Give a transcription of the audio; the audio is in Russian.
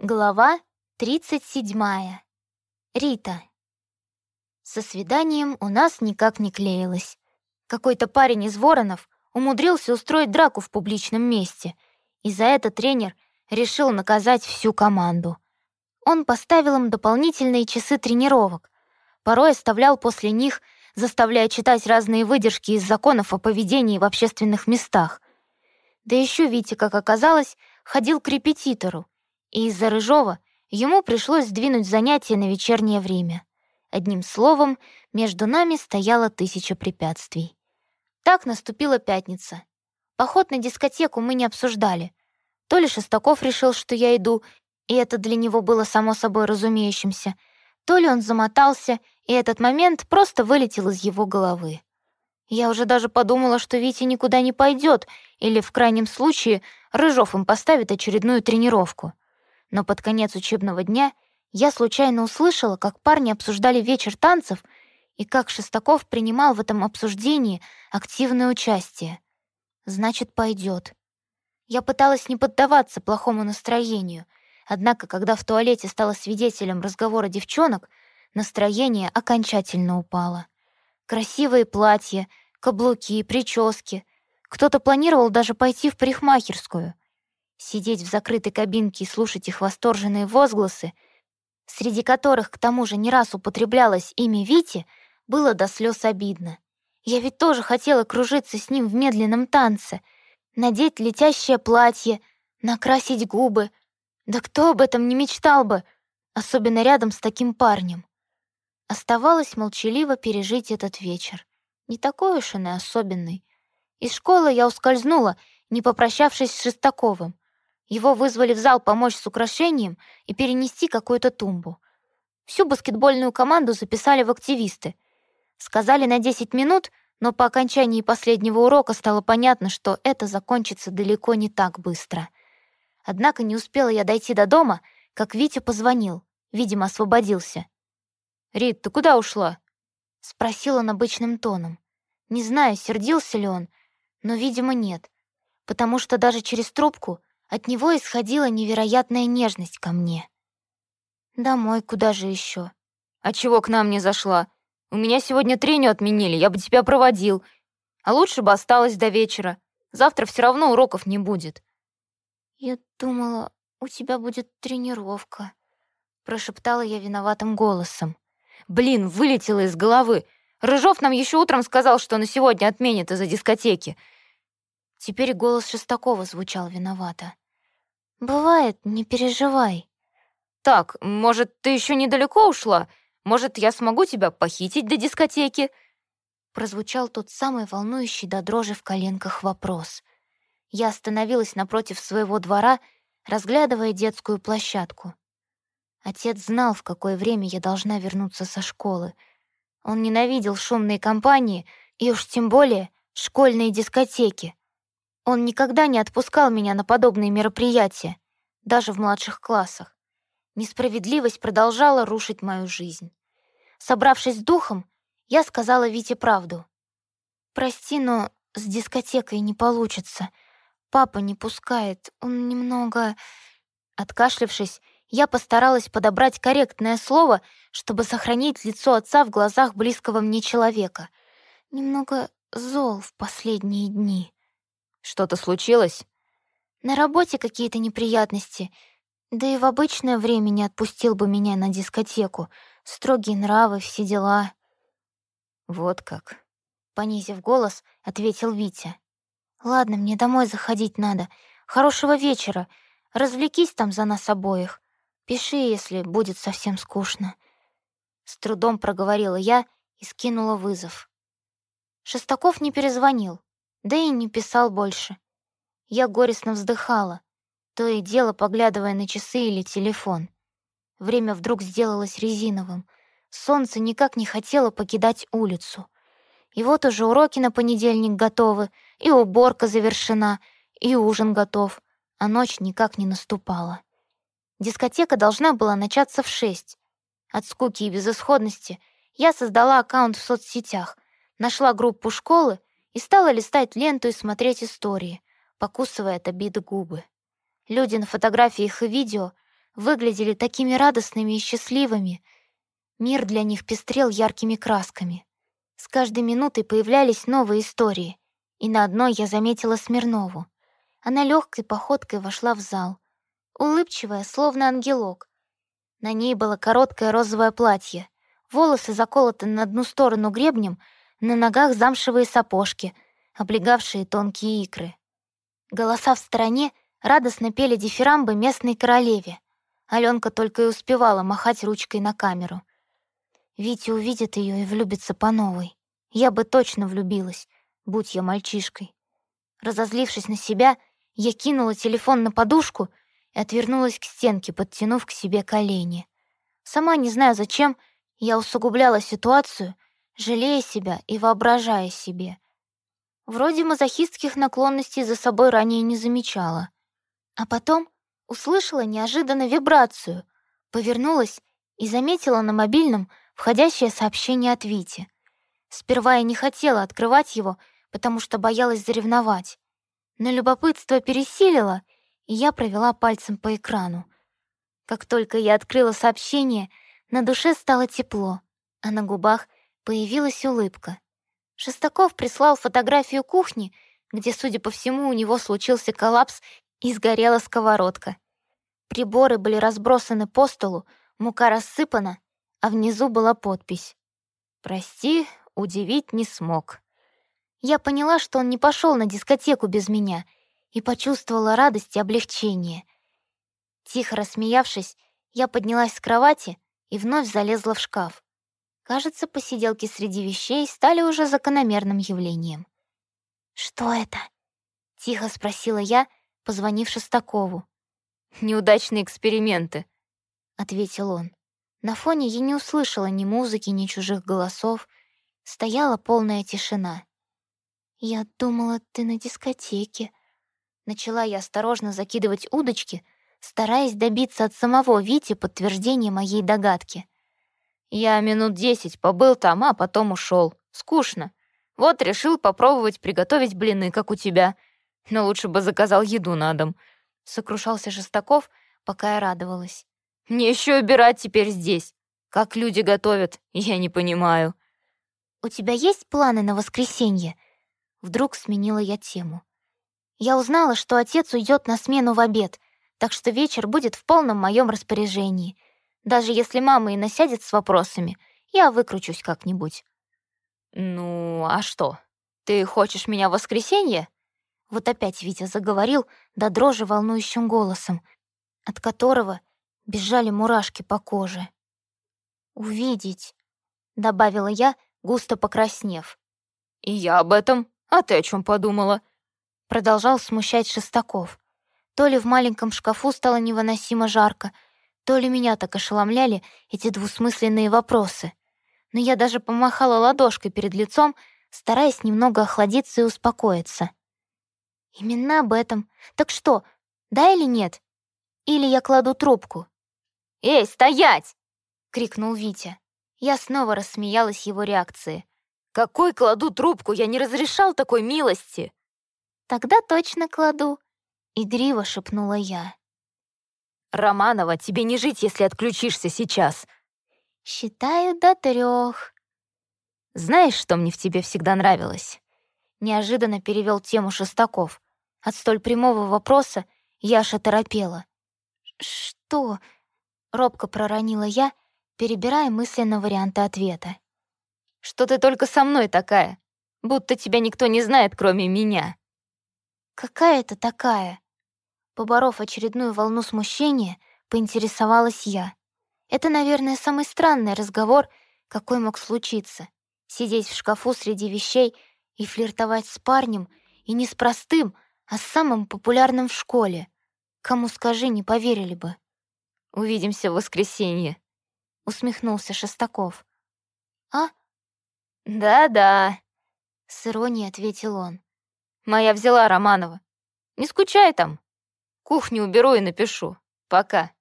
Глава 37. Рита. Со свиданием у нас никак не клеилось. Какой-то парень из Воронов умудрился устроить драку в публичном месте, и за это тренер решил наказать всю команду. Он поставил им дополнительные часы тренировок, порой оставлял после них, заставляя читать разные выдержки из законов о поведении в общественных местах. Да еще Витя, как оказалось, ходил к репетитору, и из-за Рыжова ему пришлось сдвинуть занятия на вечернее время. Одним словом, между нами стояло тысяча препятствий. Так наступила пятница. Поход на дискотеку мы не обсуждали. То ли Шестаков решил, что я иду, и это для него было само собой разумеющимся, то ли он замотался, и этот момент просто вылетел из его головы. Я уже даже подумала, что Витя никуда не пойдет, или, в крайнем случае, Рыжов им поставит очередную тренировку но под конец учебного дня я случайно услышала, как парни обсуждали вечер танцев и как Шестаков принимал в этом обсуждении активное участие. Значит, пойдет. Я пыталась не поддаваться плохому настроению, однако, когда в туалете стала свидетелем разговора девчонок, настроение окончательно упало. Красивые платья, каблуки, прически. Кто-то планировал даже пойти в парикмахерскую — Сидеть в закрытой кабинке и слушать их восторженные возгласы, среди которых к тому же не раз употреблялось имя Вити, было до слез обидно. Я ведь тоже хотела кружиться с ним в медленном танце, надеть летящее платье, накрасить губы. Да кто об этом не мечтал бы, особенно рядом с таким парнем? Оставалось молчаливо пережить этот вечер. Не такой уж он и особенный. Из школы я ускользнула, не попрощавшись с Шестаковым. Его вызвали в зал помочь с украшением и перенести какую-то тумбу. Всю баскетбольную команду записали в активисты. Сказали на 10 минут, но по окончании последнего урока стало понятно, что это закончится далеко не так быстро. Однако не успела я дойти до дома, как Витя позвонил, видимо, освободился. «Рит, ты куда ушла?» — спросил он обычным тоном. Не знаю, сердился ли он, но, видимо, нет, потому что даже через трубку от него исходила невероятная нежность ко мне. Домой куда же еще? А чего к нам не зашла? У меня сегодня треню отменили, я бы тебя проводил. А лучше бы осталась до вечера. Завтра все равно уроков не будет. Я думала, у тебя будет тренировка, прошептала я виноватым голосом. Блин, вылетело из головы. Рыжов нам еще утром сказал, что на сегодня отменит из-за дискотеки. Теперь голос Шестакова звучал виновато. «Бывает, не переживай». «Так, может, ты еще недалеко ушла? Может, я смогу тебя похитить до дискотеки?» Прозвучал тот самый волнующий до дрожи в коленках вопрос. Я остановилась напротив своего двора, разглядывая детскую площадку. Отец знал, в какое время я должна вернуться со школы. Он ненавидел шумные компании и уж тем более школьные дискотеки. Он никогда не отпускал меня на подобные мероприятия, даже в младших классах. Несправедливость продолжала рушить мою жизнь. Собравшись с духом, я сказала Вите правду. «Прости, но с дискотекой не получится. Папа не пускает, он немного...» Откашлившись, я постаралась подобрать корректное слово, чтобы сохранить лицо отца в глазах близкого мне человека. Немного зол в последние дни. Что-то случилось? На работе какие-то неприятности. Да и в обычное время не отпустил бы меня на дискотеку. Строгие нравы, все дела. Вот как. Понизив голос, ответил Витя. Ладно, мне домой заходить надо. Хорошего вечера. Развлекись там за нас обоих. Пиши, если будет совсем скучно. С трудом проговорила я и скинула вызов. Шестаков не перезвонил да и не писал больше. Я горестно вздыхала, то и дело поглядывая на часы или телефон. Время вдруг сделалось резиновым. Солнце никак не хотело покидать улицу. И вот уже уроки на понедельник готовы, и уборка завершена, и ужин готов, а ночь никак не наступала. Дискотека должна была начаться в шесть. От скуки и безысходности я создала аккаунт в соцсетях, нашла группу школы и стала листать ленту и смотреть истории, покусывая от обиды губы. Люди на фотографиях и видео выглядели такими радостными и счастливыми. Мир для них пестрел яркими красками. С каждой минутой появлялись новые истории, и на одной я заметила Смирнову. Она легкой походкой вошла в зал, улыбчивая, словно ангелок. На ней было короткое розовое платье, волосы заколоты на одну сторону гребнем, на ногах замшевые сапожки, облегавшие тонкие икры. Голоса в стороне радостно пели дифирамбы местной королеве. Аленка только и успевала махать ручкой на камеру. Витя увидит ее и влюбится по новой. Я бы точно влюбилась, будь я мальчишкой. Разозлившись на себя, я кинула телефон на подушку и отвернулась к стенке, подтянув к себе колени. Сама не знаю зачем, я усугубляла ситуацию, жалея себя и воображая себе. Вроде мазохистских наклонностей за собой ранее не замечала. А потом услышала неожиданно вибрацию, повернулась и заметила на мобильном входящее сообщение от Вити. Сперва я не хотела открывать его, потому что боялась заревновать. Но любопытство пересилило, и я провела пальцем по экрану. Как только я открыла сообщение, на душе стало тепло, а на губах появилась улыбка. Шестаков прислал фотографию кухни, где, судя по всему, у него случился коллапс и сгорела сковородка. Приборы были разбросаны по столу, мука рассыпана, а внизу была подпись. «Прости, удивить не смог». Я поняла, что он не пошел на дискотеку без меня, и почувствовала радость и облегчение. Тихо рассмеявшись, я поднялась с кровати и вновь залезла в шкаф. Кажется, посиделки среди вещей стали уже закономерным явлением. «Что это?» — тихо спросила я, позвонив Шестакову. «Неудачные эксперименты», — ответил он. На фоне я не услышала ни музыки, ни чужих голосов. Стояла полная тишина. «Я думала, ты на дискотеке». Начала я осторожно закидывать удочки, стараясь добиться от самого Вити подтверждения моей догадки. Я минут десять побыл там, а потом ушел. Скучно. Вот решил попробовать приготовить блины, как у тебя. Но лучше бы заказал еду на дом. Сокрушался Шестаков, пока я радовалась. Мне еще убирать теперь здесь. Как люди готовят, я не понимаю. «У тебя есть планы на воскресенье?» Вдруг сменила я тему. Я узнала, что отец уйдет на смену в обед, так что вечер будет в полном моем распоряжении. Даже если мама и насядет с вопросами, я выкручусь как-нибудь. «Ну, а что? Ты хочешь меня в воскресенье?» Вот опять Витя заговорил до дрожи волнующим голосом, от которого бежали мурашки по коже. «Увидеть», — добавила я, густо покраснев. «И я об этом. А ты о чем подумала?» Продолжал смущать Шестаков. То ли в маленьком шкафу стало невыносимо жарко, то ли меня так ошеломляли эти двусмысленные вопросы. Но я даже помахала ладошкой перед лицом, стараясь немного охладиться и успокоиться. Именно об этом. Так что, да или нет? Или я кладу трубку? «Эй, стоять!» — крикнул Витя. Я снова рассмеялась его реакции. «Какой кладу трубку? Я не разрешал такой милости!» «Тогда точно кладу», — игриво шепнула я. «Романова, тебе не жить, если отключишься сейчас». «Считаю до трех. «Знаешь, что мне в тебе всегда нравилось?» Неожиданно перевел тему Шестаков. От столь прямого вопроса Яша торопела. «Что?» — робко проронила я, перебирая мысленно варианты ответа. «Что ты только со мной такая? Будто тебя никто не знает, кроме меня». «Какая это такая?» Поборов очередную волну смущения, поинтересовалась я. Это, наверное, самый странный разговор, какой мог случиться. Сидеть в шкафу среди вещей и флиртовать с парнем, и не с простым, а с самым популярным в школе. Кому скажи, не поверили бы. «Увидимся в воскресенье», — усмехнулся Шестаков. «А?» «Да-да», — с иронией ответил он. «Моя взяла Романова. Не скучай там». Кухню уберу и напишу. Пока.